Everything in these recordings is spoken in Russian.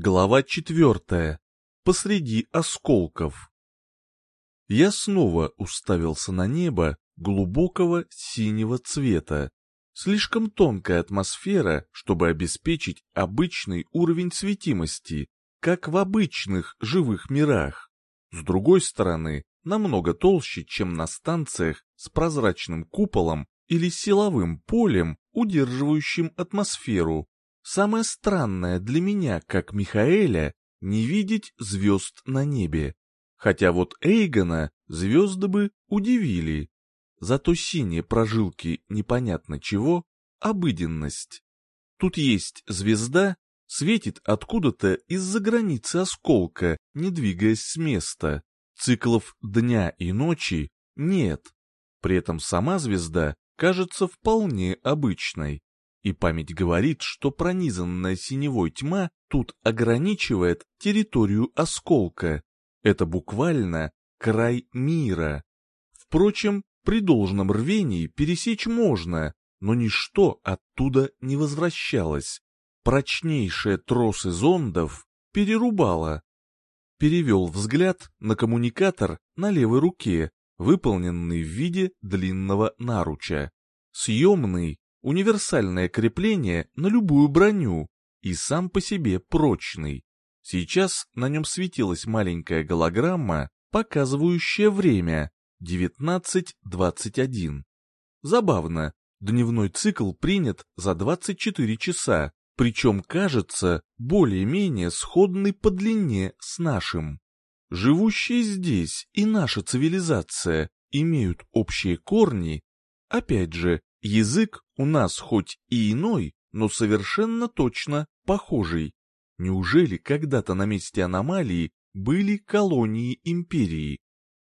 Глава четвертая. Посреди осколков. Я снова уставился на небо глубокого синего цвета. Слишком тонкая атмосфера, чтобы обеспечить обычный уровень светимости, как в обычных живых мирах. С другой стороны, намного толще, чем на станциях с прозрачным куполом или силовым полем, удерживающим атмосферу. Самое странное для меня, как Михаэля, не видеть звезд на небе. Хотя вот Эйгона звезды бы удивили. Зато синие прожилки непонятно чего — обыденность. Тут есть звезда, светит откуда-то из-за границы осколка, не двигаясь с места. Циклов дня и ночи нет. При этом сама звезда кажется вполне обычной и память говорит, что пронизанная синевой тьма тут ограничивает территорию осколка. Это буквально край мира. Впрочем, при должном рвении пересечь можно, но ничто оттуда не возвращалось. Прочнейшие тросы зондов перерубало. Перевел взгляд на коммуникатор на левой руке, выполненный в виде длинного наруча. Съемный универсальное крепление на любую броню и сам по себе прочный. Сейчас на нем светилась маленькая голограмма, показывающая время 19.21. Забавно, дневной цикл принят за 24 часа, причем кажется более-менее сходный по длине с нашим. Живущие здесь и наша цивилизация имеют общие корни, опять же, Язык у нас хоть и иной, но совершенно точно похожий. Неужели когда-то на месте аномалии были колонии империи?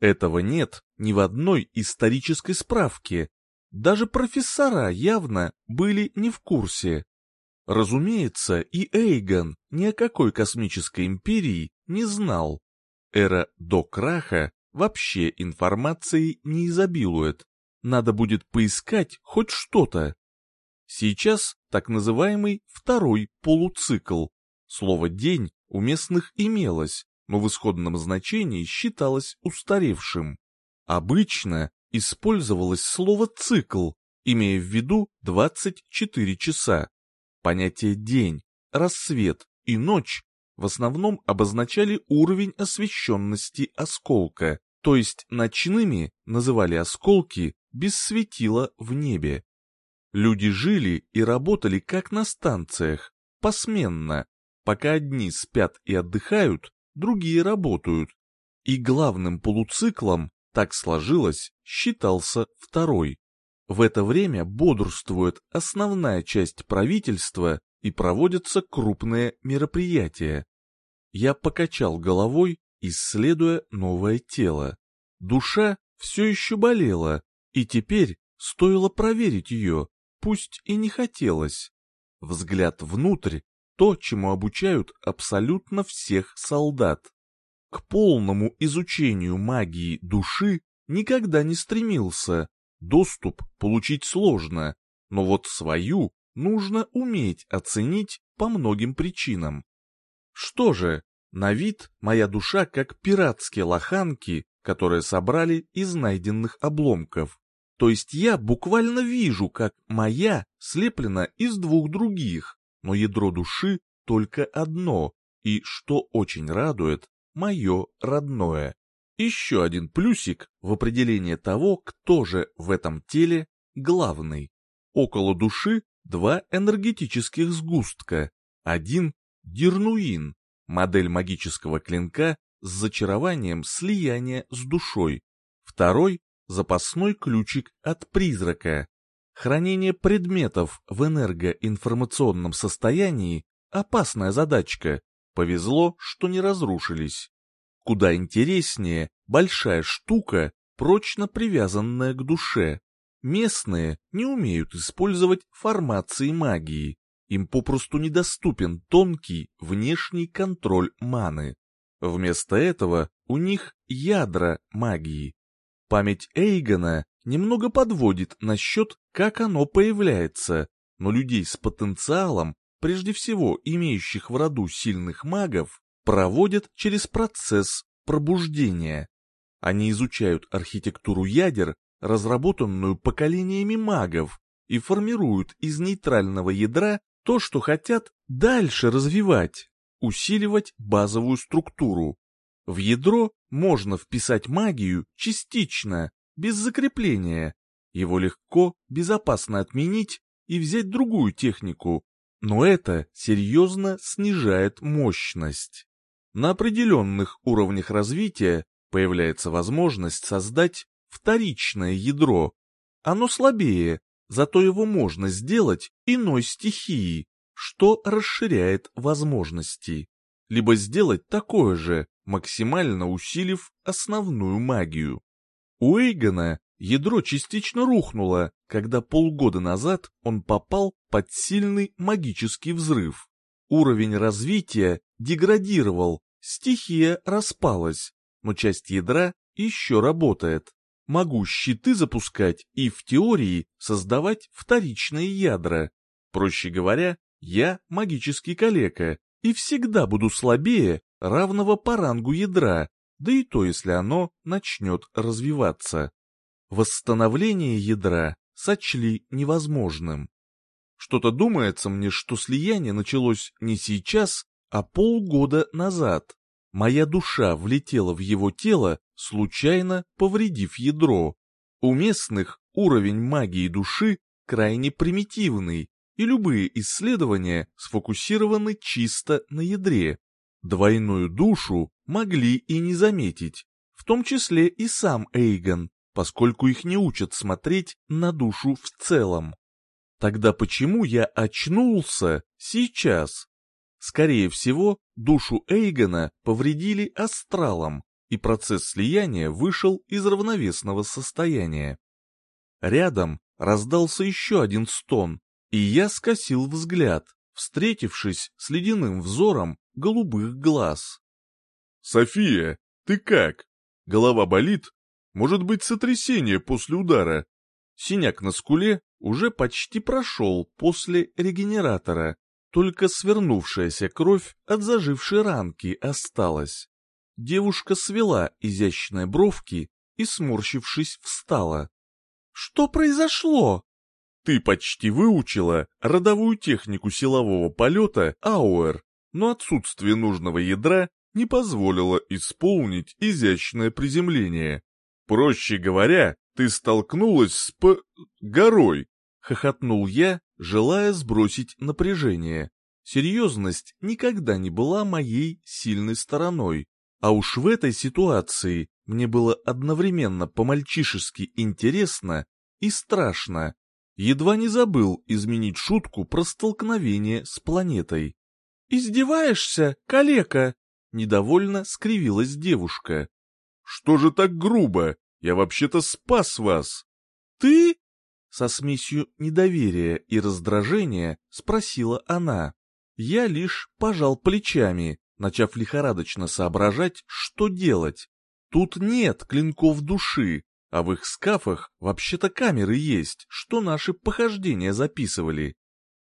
Этого нет ни в одной исторической справке. Даже профессора явно были не в курсе. Разумеется, и Эйгон ни о какой космической империи не знал. Эра до краха вообще информацией не изобилует надо будет поискать хоть что-то. Сейчас так называемый второй полуцикл. Слово «день» у местных имелось, но в исходном значении считалось устаревшим. Обычно использовалось слово «цикл», имея в виду 24 часа. Понятие «день», «рассвет» и «ночь» в основном обозначали уровень освещенности осколка, то есть ночными называли осколки без светила в небе. Люди жили и работали как на станциях, посменно, пока одни спят и отдыхают, другие работают. И главным полуциклом, так сложилось, считался второй. В это время бодрствует основная часть правительства и проводятся крупные мероприятия. Я покачал головой, исследуя новое тело. Душа все еще болела, и теперь стоило проверить ее, пусть и не хотелось. Взгляд внутрь — то, чему обучают абсолютно всех солдат. К полному изучению магии души никогда не стремился. Доступ получить сложно, но вот свою нужно уметь оценить по многим причинам. Что же, на вид моя душа как пиратские лоханки, которые собрали из найденных обломков. То есть я буквально вижу, как моя слеплена из двух других, но ядро души только одно, и, что очень радует, мое родное. Еще один плюсик в определении того, кто же в этом теле главный. Около души два энергетических сгустка. Один — Дирнуин, модель магического клинка с зачарованием слияния с душой. Второй запасной ключик от призрака. Хранение предметов в энергоинформационном состоянии – опасная задачка. Повезло, что не разрушились. Куда интереснее большая штука, прочно привязанная к душе. Местные не умеют использовать формации магии. Им попросту недоступен тонкий внешний контроль маны. Вместо этого у них ядра магии, Память Эйгона немного подводит насчет, как оно появляется, но людей с потенциалом прежде всего имеющих в роду сильных магов, проводят через процесс пробуждения. Они изучают архитектуру ядер, разработанную поколениями магов, и формируют из нейтрального ядра то, что хотят дальше развивать, усиливать базовую структуру. В ядро можно вписать магию частично, без закрепления. Его легко, безопасно отменить и взять другую технику, но это серьезно снижает мощность. На определенных уровнях развития появляется возможность создать вторичное ядро. Оно слабее, зато его можно сделать иной стихией, что расширяет возможности. Либо сделать такое же, максимально усилив основную магию. У Эйгона ядро частично рухнуло, когда полгода назад он попал под сильный магический взрыв. Уровень развития деградировал, стихия распалась, но часть ядра еще работает. Могу щиты запускать и в теории создавать вторичные ядра. Проще говоря, я магический калека и всегда буду слабее равного по рангу ядра, да и то, если оно начнет развиваться. Восстановление ядра сочли невозможным. Что-то думается мне, что слияние началось не сейчас, а полгода назад. Моя душа влетела в его тело, случайно повредив ядро. У местных уровень магии души крайне примитивный, и любые исследования сфокусированы чисто на ядре. Двойную душу могли и не заметить, в том числе и сам Эйгон, поскольку их не учат смотреть на душу в целом. Тогда почему я очнулся сейчас? Скорее всего, душу Эйгона повредили астралом, и процесс слияния вышел из равновесного состояния. Рядом раздался еще один стон, и я скосил взгляд, встретившись с ледяным взором голубых глаз. «София, ты как? Голова болит? Может быть, сотрясение после удара?» Синяк на скуле уже почти прошел после регенератора, только свернувшаяся кровь от зажившей ранки осталась. Девушка свела изящные бровки и, сморщившись, встала. «Что произошло?» «Ты почти выучила родовую технику силового полета Ауэр, но отсутствие нужного ядра не позволило исполнить изящное приземление. Проще говоря, ты столкнулась с п... горой, хохотнул я, желая сбросить напряжение. Серьезность никогда не была моей сильной стороной, а уж в этой ситуации мне было одновременно по-мальчишески интересно и страшно. Едва не забыл изменить шутку про столкновение с планетой. «Издеваешься, калека?» — недовольно скривилась девушка. «Что же так грубо? Я вообще-то спас вас!» «Ты?» Со смесью недоверия и раздражения спросила она. Я лишь пожал плечами, начав лихорадочно соображать, что делать. Тут нет клинков души, а в их скафах вообще-то камеры есть, что наши похождения записывали.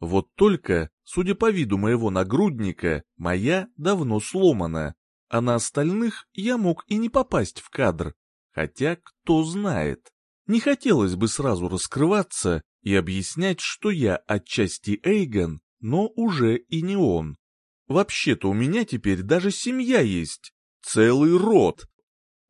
Вот только, судя по виду моего нагрудника, моя давно сломана, а на остальных я мог и не попасть в кадр. Хотя кто знает. Не хотелось бы сразу раскрываться и объяснять, что я отчасти Эйгон, но уже и не он. Вообще-то у меня теперь даже семья есть, целый род.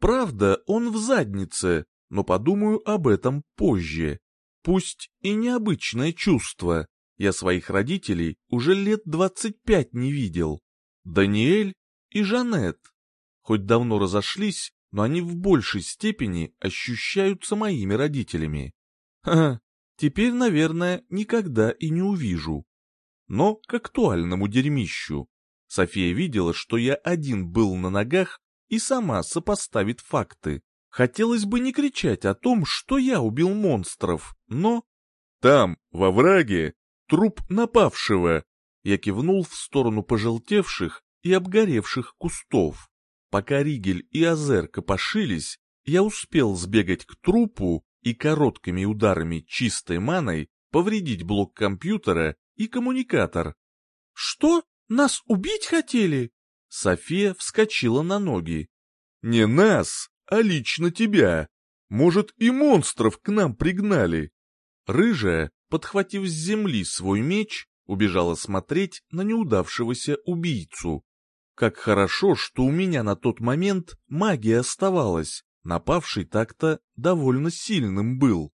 Правда, он в заднице, но подумаю об этом позже. Пусть и необычное чувство. Я своих родителей уже лет двадцать пять не видел. Даниэль и Жанет. Хоть давно разошлись, но они в большей степени ощущаются моими родителями. Ха, теперь, наверное, никогда и не увижу. Но к актуальному дерьмищу. София видела, что я один был на ногах и сама сопоставит факты. Хотелось бы не кричать о том, что я убил монстров, но... Там, во враге, труп напавшего. Я кивнул в сторону пожелтевших и обгоревших кустов. Пока Ригель и Азер копошились, я успел сбегать к трупу и короткими ударами чистой маной повредить блок компьютера и коммуникатор. Что? Нас убить хотели? София вскочила на ноги. Не нас, а лично тебя. Может, и монстров к нам пригнали. Рыжая, подхватив с земли свой меч, убежала смотреть на неудавшегося убийцу. Как хорошо, что у меня на тот момент магия оставалась, напавший так-то довольно сильным был.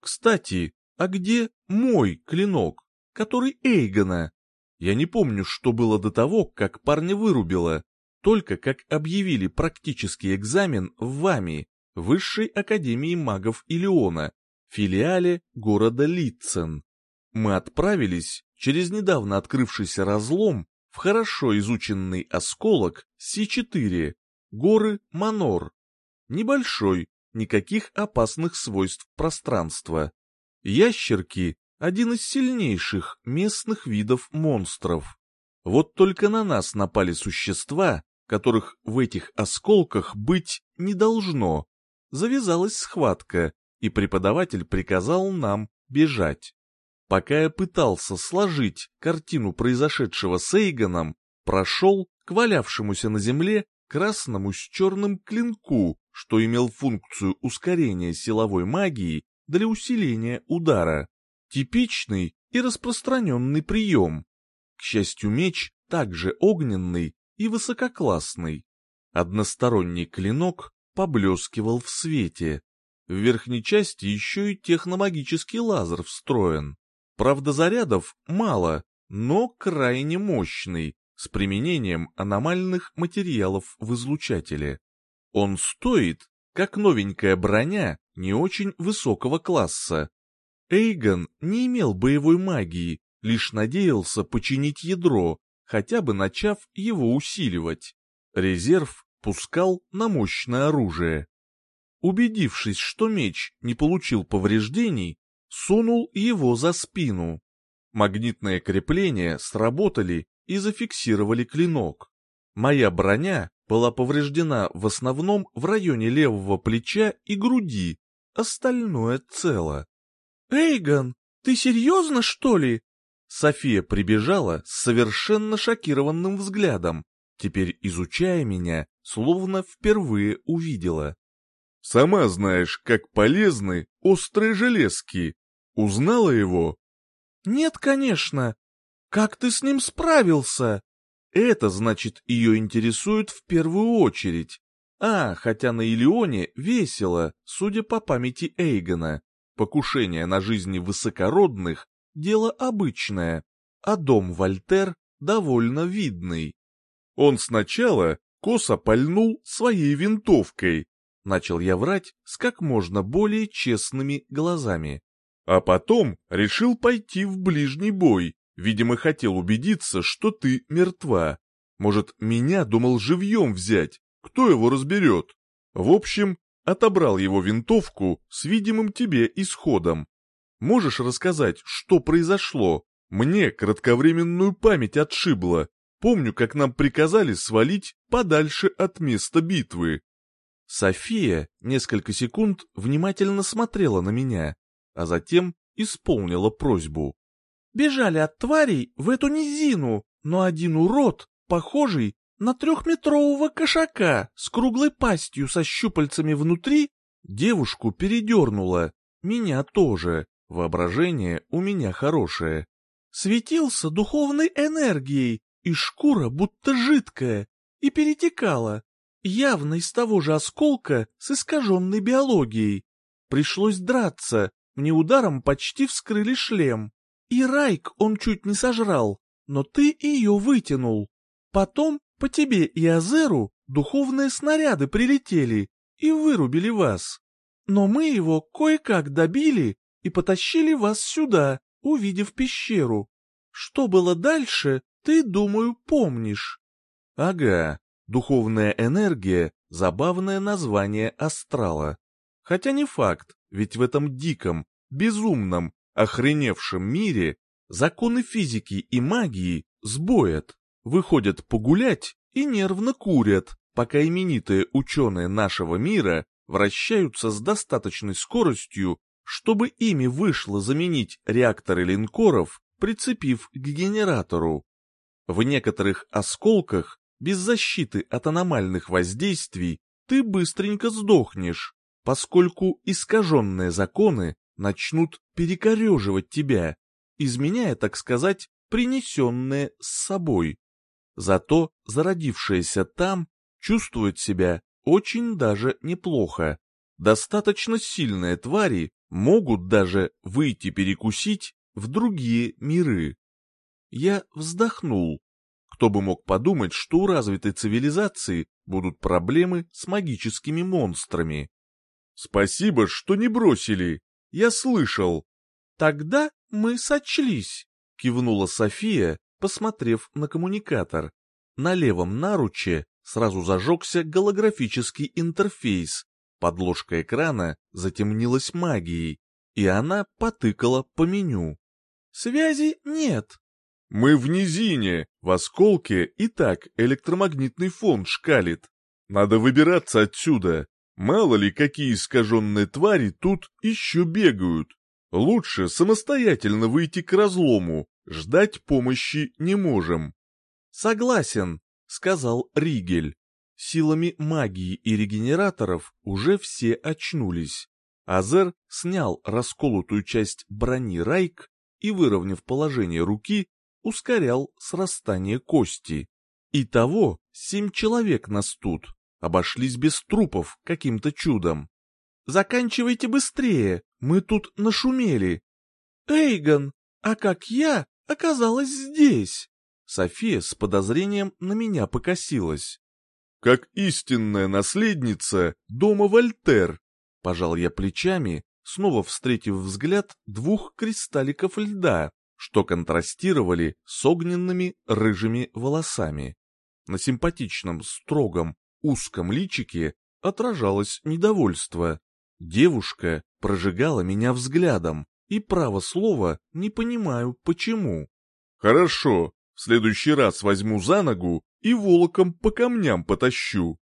Кстати, а где мой клинок, который Эйгона? Я не помню, что было до того, как парня вырубило, только как объявили практический экзамен в ВАМИ, Высшей Академии Магов Илеона, филиале города Литцен. Мы отправились через недавно открывшийся разлом в хорошо изученный осколок Си-4, горы Манор. Небольшой, никаких опасных свойств пространства. Ящерки – один из сильнейших местных видов монстров. Вот только на нас напали существа, которых в этих осколках быть не должно. Завязалась схватка, и преподаватель приказал нам бежать. Пока я пытался сложить картину произошедшего с Эйгоном, прошел к валявшемуся на земле красному с черным клинку, что имел функцию ускорения силовой магии для усиления удара. Типичный и распространенный прием. К счастью, меч также огненный и высококлассный. Односторонний клинок поблескивал в свете. В верхней части еще и техномагический лазер встроен. Правда, зарядов мало, но крайне мощный, с применением аномальных материалов в излучателе. Он стоит, как новенькая броня, не очень высокого класса. Эйгон не имел боевой магии, лишь надеялся починить ядро, хотя бы начав его усиливать. Резерв пускал на мощное оружие. Убедившись, что меч не получил повреждений, сунул его за спину. Магнитные крепления сработали и зафиксировали клинок. Моя броня была повреждена в основном в районе левого плеча и груди, остальное цело. «Эйгон, ты серьезно, что ли?» София прибежала с совершенно шокированным взглядом, теперь изучая меня, словно впервые увидела. «Сама знаешь, как полезны острые железки. Узнала его?» «Нет, конечно. Как ты с ним справился?» Это, значит, ее интересует в первую очередь. А, хотя на Илионе весело, судя по памяти Эйгона. Покушение на жизни высокородных – дело обычное, а дом Вольтер довольно видный. Он сначала косо пальнул своей винтовкой, начал я врать с как можно более честными глазами. А потом решил пойти в ближний бой, Видимо, хотел убедиться, что ты мертва. Может, меня думал живьем взять, кто его разберет? В общем, отобрал его винтовку с видимым тебе исходом. Можешь рассказать, что произошло? Мне кратковременную память отшибло. Помню, как нам приказали свалить подальше от места битвы. София несколько секунд внимательно смотрела на меня, а затем исполнила просьбу. Бежали от тварей в эту низину, но один урод, похожий на трехметрового кошака с круглой пастью со щупальцами внутри, девушку передернуло, меня тоже, воображение у меня хорошее. Светился духовной энергией, и шкура будто жидкая, и перетекала, явно из того же осколка с искаженной биологией. Пришлось драться, мне ударом почти вскрыли шлем. И Райк он чуть не сожрал, но ты ее вытянул. Потом по тебе и Азеру духовные снаряды прилетели и вырубили вас. Но мы его кое-как добили и потащили вас сюда, увидев пещеру. Что было дальше, ты, думаю, помнишь. Ага, духовная энергия — забавное название астрала. Хотя не факт, ведь в этом диком, безумном охреневшем мире законы физики и магии сбоят, выходят погулять и нервно курят, пока именитые ученые нашего мира вращаются с достаточной скоростью, чтобы ими вышло заменить реакторы линкоров, прицепив к генератору. В некоторых осколках, без защиты от аномальных воздействий, ты быстренько сдохнешь, поскольку искаженные законы начнут перекореживать тебя, изменяя, так сказать, принесенные с собой. Зато зародившиеся там чувствуют себя очень даже неплохо. Достаточно сильные твари могут даже выйти перекусить в другие миры. Я вздохнул. Кто бы мог подумать, что у развитой цивилизации будут проблемы с магическими монстрами. Спасибо, что не бросили. Я слышал. Тогда мы сочлись, кивнула София, посмотрев на коммуникатор. На левом наруче сразу зажегся голографический интерфейс. Подложка экрана затемнилась магией, и она потыкала по меню. «Связи нет». «Мы в низине, в осколке и так электромагнитный фон шкалит. Надо выбираться отсюда. Мало ли, какие искаженные твари тут еще бегают. Лучше самостоятельно выйти к разлому, ждать помощи не можем». «Согласен», — сказал Ригель. Силами магии и регенераторов уже все очнулись. Азер снял расколотую часть брони Райк и, выровняв положение руки, ускорял срастание кости. Итого семь человек нас тут, обошлись без трупов каким-то чудом. «Заканчивайте быстрее, мы тут нашумели». «Эйгон, а как я оказалась здесь?» София с подозрением на меня покосилась. «Как истинная наследница дома Вольтер», — пожал я плечами, снова встретив взгляд двух кристалликов льда, что контрастировали с огненными рыжими волосами. На симпатичном, строгом, узком личике отражалось недовольство. Девушка прожигала меня взглядом, и, право слово, не понимаю, почему. «Хорошо, в следующий раз возьму за ногу и волоком по камням потащу».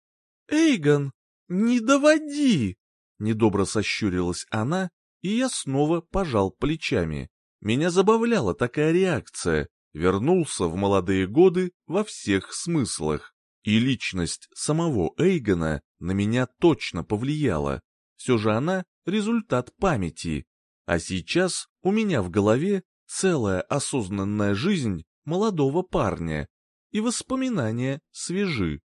«Эйгон, не доводи!» Недобро сощурилась она, и я снова пожал плечами. Меня забавляла такая реакция, вернулся в молодые годы во всех смыслах. И личность самого Эйгона на меня точно повлияла. Все же она — результат памяти. А сейчас у меня в голове целая осознанная жизнь молодого парня, и воспоминания свежи.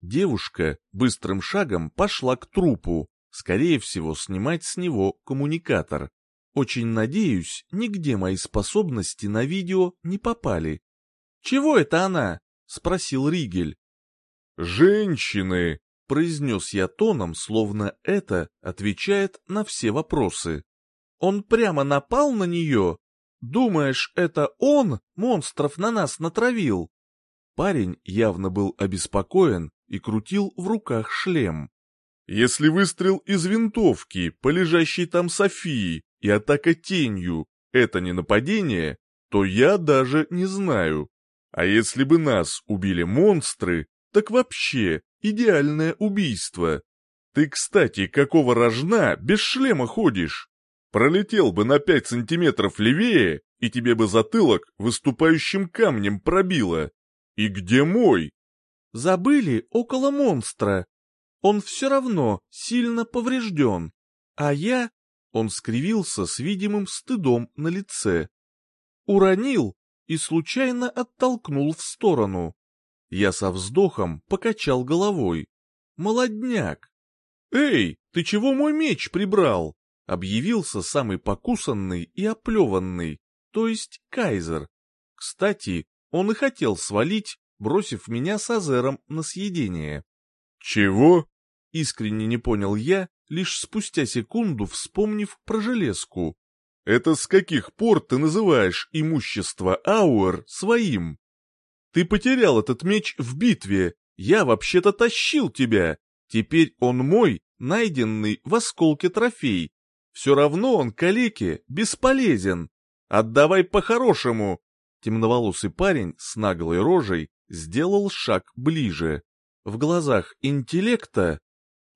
Девушка быстрым шагом пошла к трупу, скорее всего, снимать с него коммуникатор. Очень надеюсь, нигде мои способности на видео не попали. «Чего это она?» — спросил Ригель. «Женщины!» — произнес я тоном, словно это отвечает на все вопросы. «Он прямо напал на нее? Думаешь, это он монстров на нас натравил?» Парень явно был обеспокоен и крутил в руках шлем. Если выстрел из винтовки по лежащей там Софии и атака тенью — это не нападение, то я даже не знаю. А если бы нас убили монстры, так вообще идеальное убийство. Ты, кстати, какого рожна без шлема ходишь? Пролетел бы на пять сантиметров левее, и тебе бы затылок выступающим камнем пробило. И где мой? Забыли около монстра, он все равно сильно поврежден, а я...» Он скривился с видимым стыдом на лице. Уронил и случайно оттолкнул в сторону. Я со вздохом покачал головой. «Молодняк!» «Эй, ты чего мой меч прибрал?» Объявился самый покусанный и оплеванный, то есть кайзер. Кстати, он и хотел свалить, бросив меня с Азером на съедение. «Чего?» — искренне не понял я, лишь спустя секунду вспомнив про железку. «Это с каких пор ты называешь имущество Ауэр своим? Ты потерял этот меч в битве, я вообще-то тащил тебя. Теперь он мой, найденный в осколке трофей. Все равно он калеке бесполезен. Отдавай по-хорошему!» Темноволосый парень с наглой рожей сделал шаг ближе. В глазах интеллекта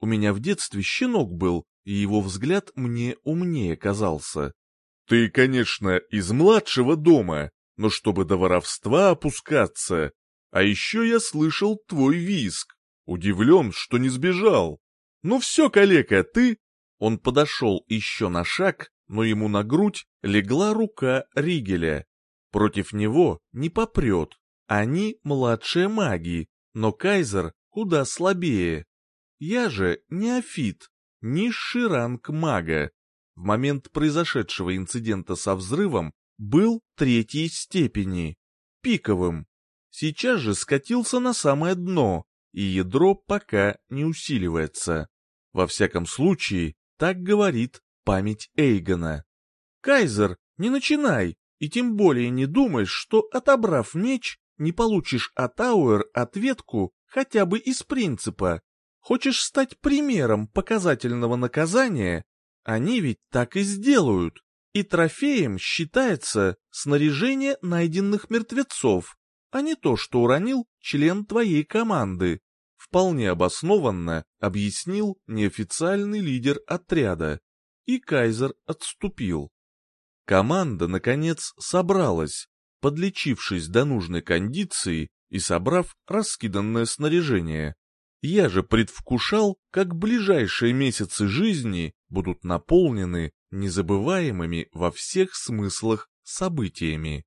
у меня в детстве щенок был, и его взгляд мне умнее казался. «Ты, конечно, из младшего дома, но чтобы до воровства опускаться. А еще я слышал твой виск. Удивлен, что не сбежал. Ну все, калека, ты... Он подошел еще на шаг, но ему на грудь легла рука Ригеля. Против него не попрет. Они младшие маги, но Кайзер куда слабее. Я же неофит, низший ранг мага. В момент произошедшего инцидента со взрывом был третьей степени, пиковым. Сейчас же скатился на самое дно, и ядро пока не усиливается. Во всяком случае, так говорит память Эйгона. «Кайзер, не начинай, и тем более не думай, что, отобрав меч, не получишь от Ауэр ответку хотя бы из принципа. Хочешь стать примером показательного наказания? Они ведь так и сделают. И трофеем считается снаряжение найденных мертвецов, а не то, что уронил член твоей команды. Вполне обоснованно объяснил неофициальный лидер отряда. И Кайзер отступил. Команда, наконец, собралась, подлечившись до нужной кондиции и собрав раскиданное снаряжение. Я же предвкушал, как ближайшие месяцы жизни будут наполнены незабываемыми во всех смыслах событиями.